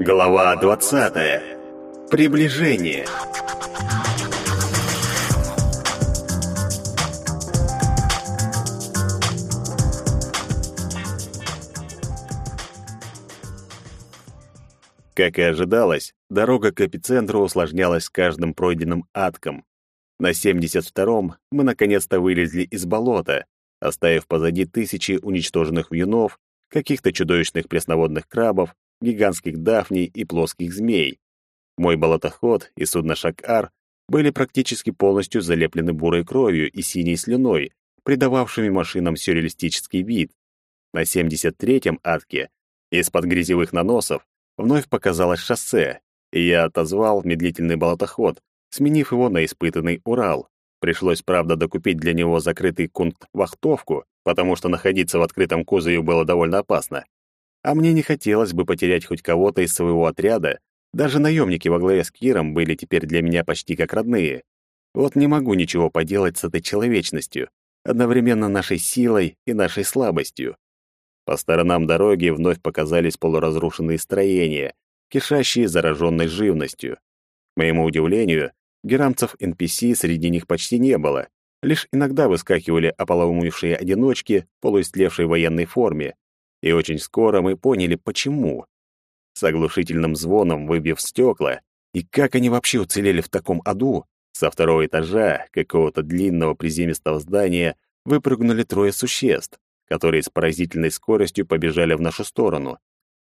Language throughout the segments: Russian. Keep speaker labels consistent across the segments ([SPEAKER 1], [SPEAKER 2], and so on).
[SPEAKER 1] Глава 20. Приближение. Как и ожидалось, дорога к эпицентру усложнялась с каждым пройденным атком. На 72-м мы наконец-то вылезли из болота, оставив позади тысячи уничтоженных вьюнов, каких-то чудовищных пресноводных крабов, гигантских дафней и плоских змей. Мой болотоход и судно Шак-Ар были практически полностью залеплены бурой кровью и синей слюной, придававшими машинам сюрреалистический вид. На 73-м атке из-под грязевых наносов вновь показалось шоссе, и я отозвал медлительный болотоход, сменив его на испытанный Урал. Пришлось, правда, докупить для него закрытый кунт-вахтовку, потому что находиться в открытом кузове было довольно опасно. А мне не хотелось бы потерять хоть кого-то из своего отряда, даже наемники во главе с Киром были теперь для меня почти как родные. Вот не могу ничего поделать с этой человечностью, одновременно нашей силой и нашей слабостью. По сторонам дороги вновь показались полуразрушенные строения, кишащие зараженной живностью. К моему удивлению, герамцев NPC среди них почти не было. Лишь иногда выскакивали ополоумевшие одиночки в полуистлевшей военной форме. И очень скоро мы поняли, почему. С оглушительным звоном выбив стекла, и как они вообще уцелели в таком аду, со второго этажа какого-то длинного приземистого здания выпрыгнули трое существ которые с поразительной скоростью побежали в нашу сторону.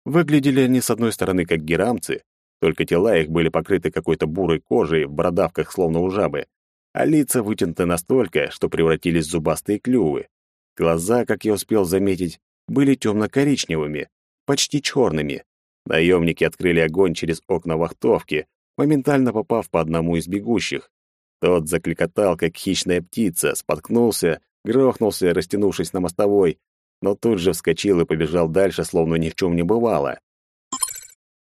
[SPEAKER 1] Выглядели они с одной стороны как герамцы, только тела их были покрыты какой-то бурой кожей в бородавках, словно у жабы, а лица вытянуты настолько, что превратились в зубастые клювы. Глаза, как я успел заметить, были темно-коричневыми, почти черными. Наемники открыли огонь через окна вахтовки, моментально попав по одному из бегущих. Тот закликотал, как хищная птица, споткнулся грохнулся, растянувшись на мостовой, но тут же вскочил и побежал дальше, словно ни в чем не бывало.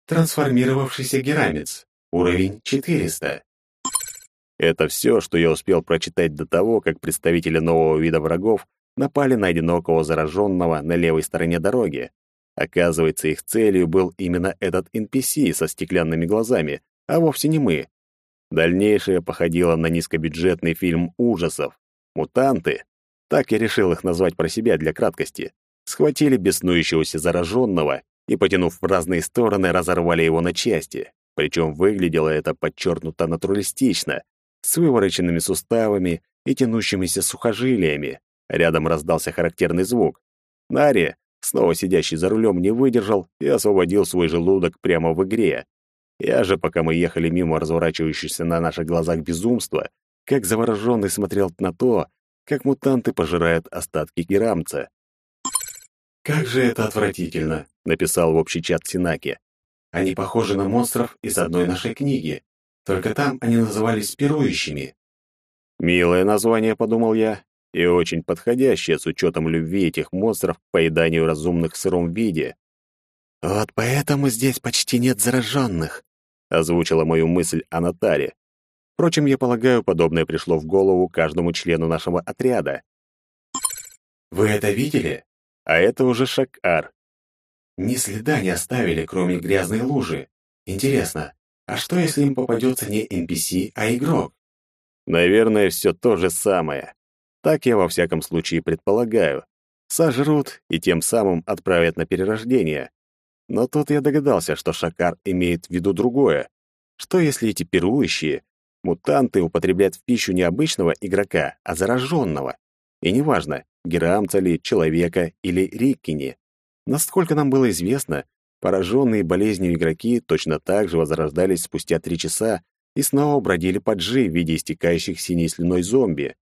[SPEAKER 2] Трансформировавшийся герамец. Уровень 400.
[SPEAKER 1] Это все, что я успел прочитать до того, как представители нового вида врагов напали на одинокого зараженного на левой стороне дороги. Оказывается, их целью был именно этот NPC со стеклянными глазами, а вовсе не мы. Дальнейшее походило на низкобюджетный фильм ужасов. Мутанты, так я решил их назвать про себя для краткости. Схватили беснующегося зараженного и, потянув в разные стороны, разорвали его на части. Причем выглядело это подчеркнуто натуралистично, с вывороченными суставами и тянущимися сухожилиями. Рядом раздался характерный звук. Нари, снова сидящий за рулем, не выдержал и освободил свой желудок прямо в игре. Я же, пока мы ехали мимо разворачивающегося на наших глазах безумства, как завороженный смотрел на то, как мутанты пожирают остатки герамца.
[SPEAKER 2] «Как же это отвратительно!» — написал в общий чат Синаки. «Они похожи на монстров из одной нашей книги, только там они назывались пирующими».
[SPEAKER 1] «Милое название», — подумал я, и очень подходящее с учетом любви этих монстров к поеданию разумных в сыром виде.
[SPEAKER 2] «Вот поэтому здесь почти нет зараженных», —
[SPEAKER 1] озвучила мою мысль Анатаре. Впрочем, я полагаю, подобное пришло в голову каждому члену нашего отряда.
[SPEAKER 2] «Вы это видели?»
[SPEAKER 1] А это уже Шакар.
[SPEAKER 2] «Ни следа не оставили, кроме грязной лужи. Интересно, а что, если им попадется не NPC, а игрок?»
[SPEAKER 1] Наверное, все то же самое. Так я во всяком случае предполагаю. Сожрут и тем самым отправят на перерождение. Но тут я догадался, что Шакар имеет в виду другое. Что если эти пирующие Мутанты употребляют в пищу не обычного игрока, а зараженного. И неважно, герамца ли, человека или риккини. Насколько нам было известно, пораженные болезнью игроки точно так же возрождались спустя три часа и снова бродили под жи в виде истекающих синей слюной зомби.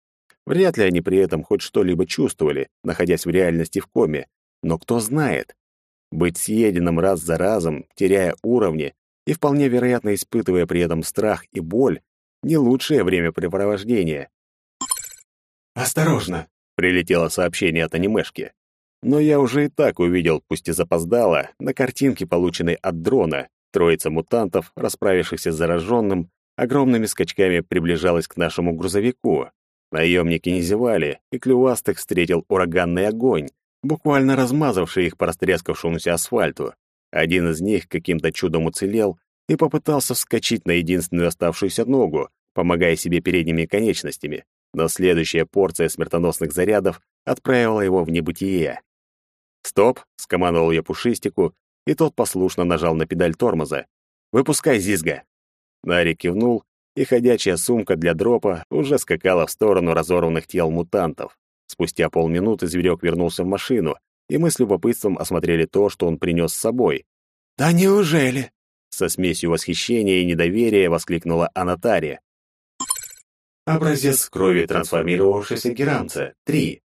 [SPEAKER 1] Вряд ли они при этом хоть что-либо чувствовали, находясь в реальности в коме. Но кто знает? Быть съеденным раз за разом, теряя уровни и вполне вероятно испытывая при этом страх и боль, не лучшее времяпрепровождение.
[SPEAKER 2] «Осторожно!»
[SPEAKER 1] — прилетело сообщение от анимешки. Но я уже и так увидел, пусть и запоздало, на картинке, полученной от дрона, троица мутантов, расправившихся с зараженным, огромными скачками приближалась к нашему грузовику. Наемники не зевали, и клювастых встретил ураганный огонь, буквально размазавший их по растрескавшемуся асфальту. Один из них каким-то чудом уцелел и попытался вскочить на единственную оставшуюся ногу, помогая себе передними конечностями, но следующая порция смертоносных зарядов отправила его в небытие. «Стоп!» — скомандовал я Пушистику, и тот послушно нажал на педаль тормоза. «Выпускай, Зизга!» Нари кивнул, и ходячая сумка для дропа уже скакала в сторону разорванных тел мутантов. Спустя полминуты зверек вернулся в машину, и мы с любопытством осмотрели то, что он принес с собой.
[SPEAKER 2] «Да неужели?»
[SPEAKER 1] Со смесью восхищения и недоверия воскликнула Анатария.
[SPEAKER 2] Образец крови трансформировавшегося герамца. 3.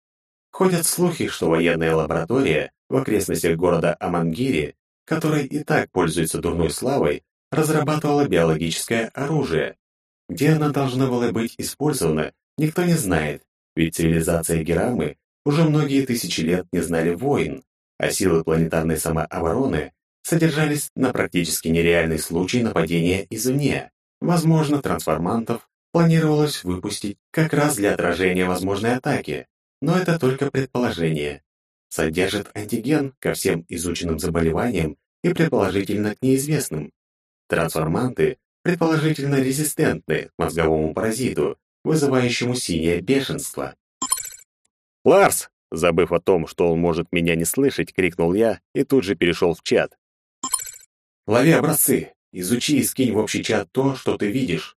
[SPEAKER 2] Ходят слухи, что военная лаборатория в окрестностях города Амангири, которая и так пользуется дурной славой, разрабатывала биологическое оружие. Где оно должно было быть использовано, никто не знает, ведь цивилизация Герамы уже многие тысячи лет не знали войн, а силы планетарной самообороны содержались на практически нереальный случай нападения извне. Возможно, трансформантов планировалось выпустить как раз для отражения возможной атаки, но это только предположение. Содержит антиген ко всем изученным заболеваниям и предположительно к неизвестным. Трансформанты предположительно резистентны к мозговому паразиту, вызывающему синее бешенство.
[SPEAKER 1] «Ларс!» Забыв о том, что он может меня не слышать, крикнул я и тут же перешел в чат.
[SPEAKER 2] «Лови образцы! Изучи и скинь в общий чат то, что ты видишь!»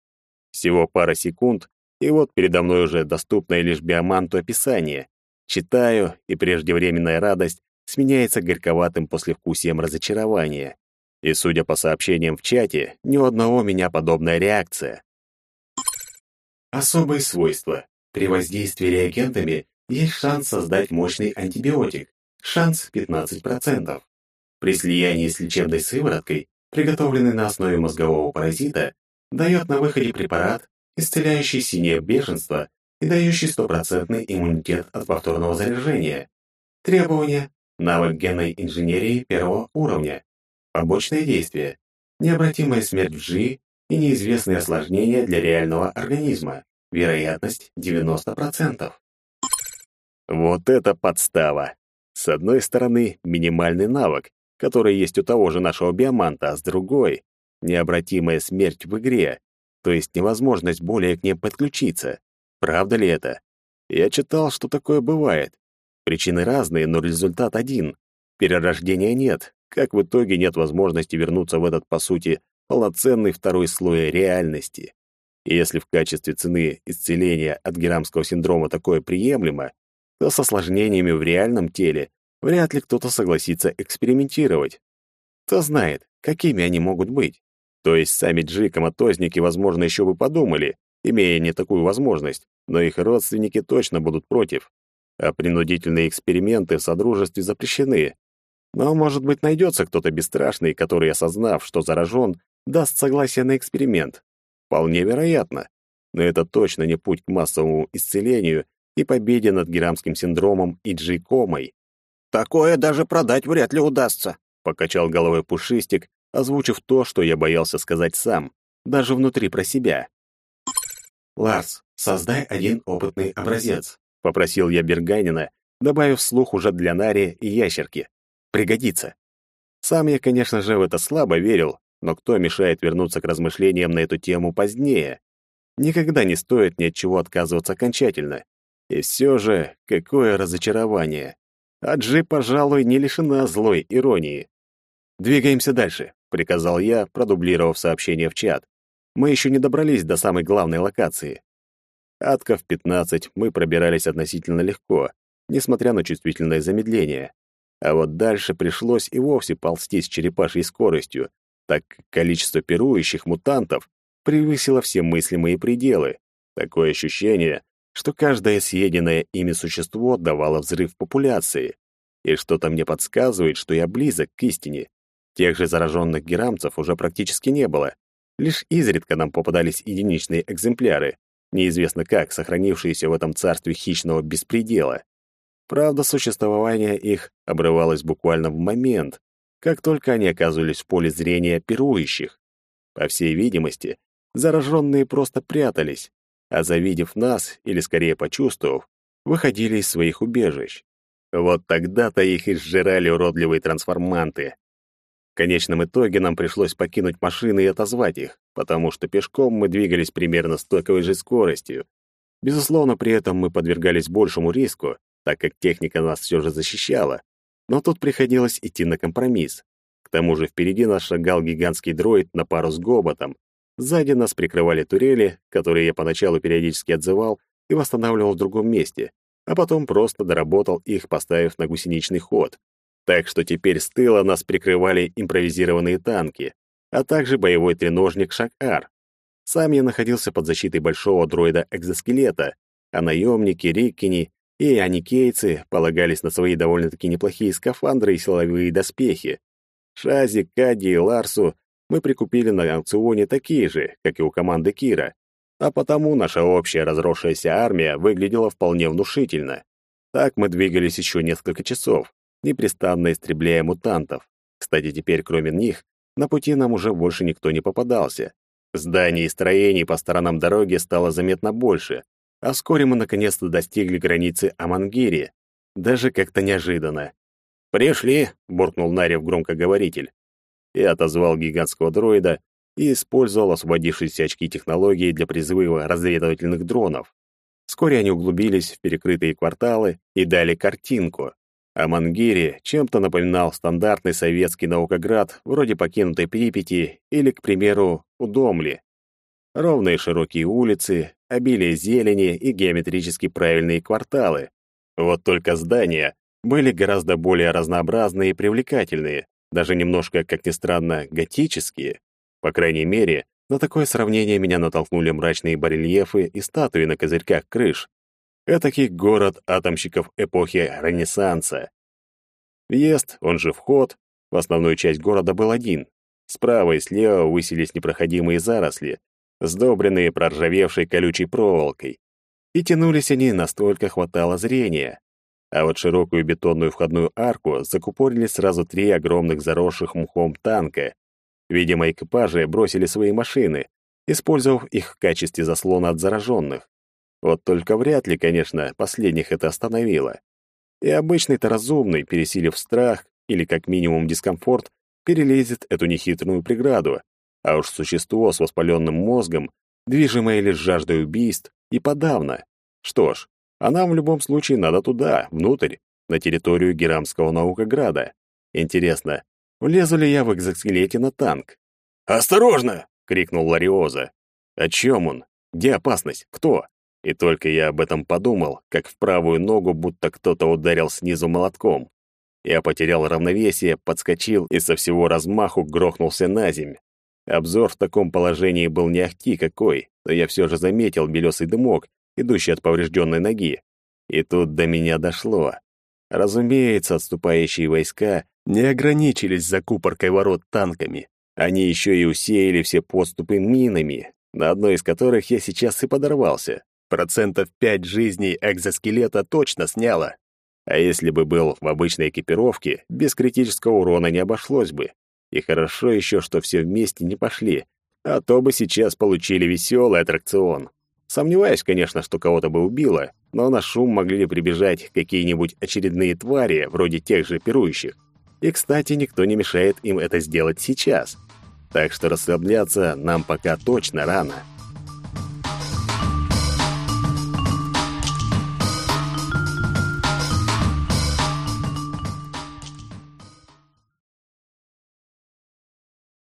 [SPEAKER 1] Всего пара секунд, и вот передо мной уже доступное лишь биоманту описание. Читаю, и преждевременная радость сменяется горьковатым послевкусием разочарования. И, судя по сообщениям в чате, ни у одного меня подобная реакция.
[SPEAKER 2] Особые свойства. При воздействии реагентами есть шанс создать мощный антибиотик. Шанс 15%. При слиянии с лечебной сывороткой, приготовленной на основе мозгового паразита, дает на выходе препарат, исцеляющий синее бешенство и дающий стопроцентный иммунитет от повторного заряжения. Требования. Навык генной инженерии первого уровня. Побочные действия. Необратимая смерть в ЖИ и неизвестные осложнения для реального организма. Вероятность 90%.
[SPEAKER 1] Вот это подстава. С одной стороны, минимальный навык, который есть у того же нашего биоманта, а с другой — необратимая смерть в игре, то есть невозможность более к ней подключиться. Правда ли это? Я читал, что такое бывает. Причины разные, но результат один. Перерождения нет, как в итоге нет возможности вернуться в этот, по сути, полноценный второй слой реальности. И если в качестве цены исцеления от герамского синдрома такое приемлемо, то с осложнениями в реальном теле вряд ли кто-то согласится экспериментировать. Кто знает, какими они могут быть. То есть сами Джи-коматозники, возможно, еще бы подумали, имея не такую возможность, но их родственники точно будут против. А принудительные эксперименты в Содружестве запрещены, но, может быть, найдется кто-то бесстрашный, который, осознав, что заражен, даст согласие на эксперимент. Вполне вероятно. Но это точно не путь к массовому исцелению и победе над герамским синдромом и джейкомой.
[SPEAKER 3] «Такое даже продать вряд ли удастся», —
[SPEAKER 1] покачал головой Пушистик, озвучив то, что я боялся сказать сам, даже внутри про себя.
[SPEAKER 2] «Ларс, создай один опытный образец», —
[SPEAKER 1] попросил я Берганина, добавив вслух уже для Нари и ящерки пригодится. Сам я, конечно же, в это слабо верил, но кто мешает вернуться к размышлениям на эту тему позднее? Никогда не стоит ни от чего отказываться окончательно. И все же, какое разочарование. Аджи, пожалуй, не лишена злой иронии. «Двигаемся дальше», — приказал я, продублировав сообщение в чат. Мы еще не добрались до самой главной локации. Атков 15 мы пробирались относительно легко, несмотря на чувствительное замедление. А вот дальше пришлось и вовсе ползти с черепашьей скоростью, так количество пирующих мутантов превысило все мыслимые пределы. Такое ощущение, что каждое съеденное ими существо давало взрыв популяции. И что-то мне подсказывает, что я близок к истине. Тех же зараженных герамцев уже практически не было. Лишь изредка нам попадались единичные экземпляры, неизвестно как сохранившиеся в этом царстве хищного беспредела. Правда, существование их обрывалось буквально в момент, как только они оказывались в поле зрения пирующих. По всей видимости, зараженные просто прятались, а завидев нас, или скорее почувствовав, выходили из своих убежищ. Вот тогда-то их и сжирали уродливые трансформанты. В конечном итоге нам пришлось покинуть машины и отозвать их, потому что пешком мы двигались примерно с такой же скоростью. Безусловно, при этом мы подвергались большему риску, так как техника нас все же защищала. Но тут приходилось идти на компромисс. К тому же впереди нас шагал гигантский дроид на пару с гоботом. Сзади нас прикрывали турели, которые я поначалу периодически отзывал и восстанавливал в другом месте, а потом просто доработал их, поставив на гусеничный ход. Так что теперь с тыла нас прикрывали импровизированные танки, а также боевой треножник Шак-Ар. Сам я находился под защитой большого дроида-экзоскелета, а наемники, риккини и аникейцы полагались на свои довольно-таки неплохие скафандры и силовые доспехи. Шази, Кади и Ларсу мы прикупили на аукционе такие же, как и у команды Кира, а потому наша общая разросшаяся армия выглядела вполне внушительно. Так мы двигались еще несколько часов, непрестанно истребляя мутантов. Кстати, теперь кроме них на пути нам уже больше никто не попадался. Зданий и строений по сторонам дороги стало заметно больше, а вскоре мы наконец-то достигли границы Амангири. Даже как-то неожиданно. «Пришли!» — буркнул Нарев громкоговоритель. Я отозвал гигантского дроида и использовал освободившиеся очки технологии для призыва разведывательных дронов. Вскоре они углубились в перекрытые кварталы и дали картинку. А Мангири чем-то напоминал стандартный советский наукоград, вроде покинутой Припяти или, к примеру, Удомли. Ровные широкие улицы, обилие зелени и геометрически правильные кварталы. Вот только здания были гораздо более разнообразные и привлекательные, даже немножко, как ни странно, готические. По крайней мере, на такое сравнение меня натолкнули мрачные барельефы и статуи на козырьках крыш. Этакий город атомщиков эпохи Ренессанса. Въезд, он же вход, в основную часть города был один. Справа и слева высились непроходимые заросли, сдобренные проржавевшей колючей проволокой. И тянулись они настолько хватало зрения. А вот широкую бетонную входную арку закупорили сразу три огромных заросших мхом танка. Видимо, экипажи бросили свои машины, использовав их в качестве заслона от зараженных. Вот только вряд ли, конечно, последних это остановило. И обычный-то разумный, пересилив страх или как минимум дискомфорт, перелезет эту нехитрую преграду, а уж существо с воспаленным мозгом, движимое лишь жаждой убийств, и подавно. Что ж, а нам в любом случае надо туда, внутрь, на территорию Герамского наукограда. Интересно, влезу ли я в экзоскелете на танк? «Осторожно!» — крикнул Лариоза. «О чем он? Где опасность? Кто?» И только я об этом подумал, как в правую ногу будто кто-то ударил снизу молотком. Я потерял равновесие, подскочил и со всего размаху грохнулся на земь. Обзор в таком положении был не ахти какой, но я все же заметил белесый дымок, идущий от поврежденной ноги. И тут до меня дошло. Разумеется, отступающие войска не ограничились закупоркой ворот танками. Они еще и усеяли все подступы минами, на одной из которых я сейчас и подорвался. Процентов пять жизней экзоскелета точно сняло. А если бы был в обычной экипировке, без критического урона не обошлось бы. И хорошо еще, что все вместе не пошли, а то бы сейчас получили веселый аттракцион. Сомневаюсь, конечно, что кого-то бы убило, но на шум могли прибежать какие-нибудь очередные твари, вроде тех же пирующих. И, кстати, никто не мешает им это сделать сейчас. Так что расслабляться нам пока точно рано.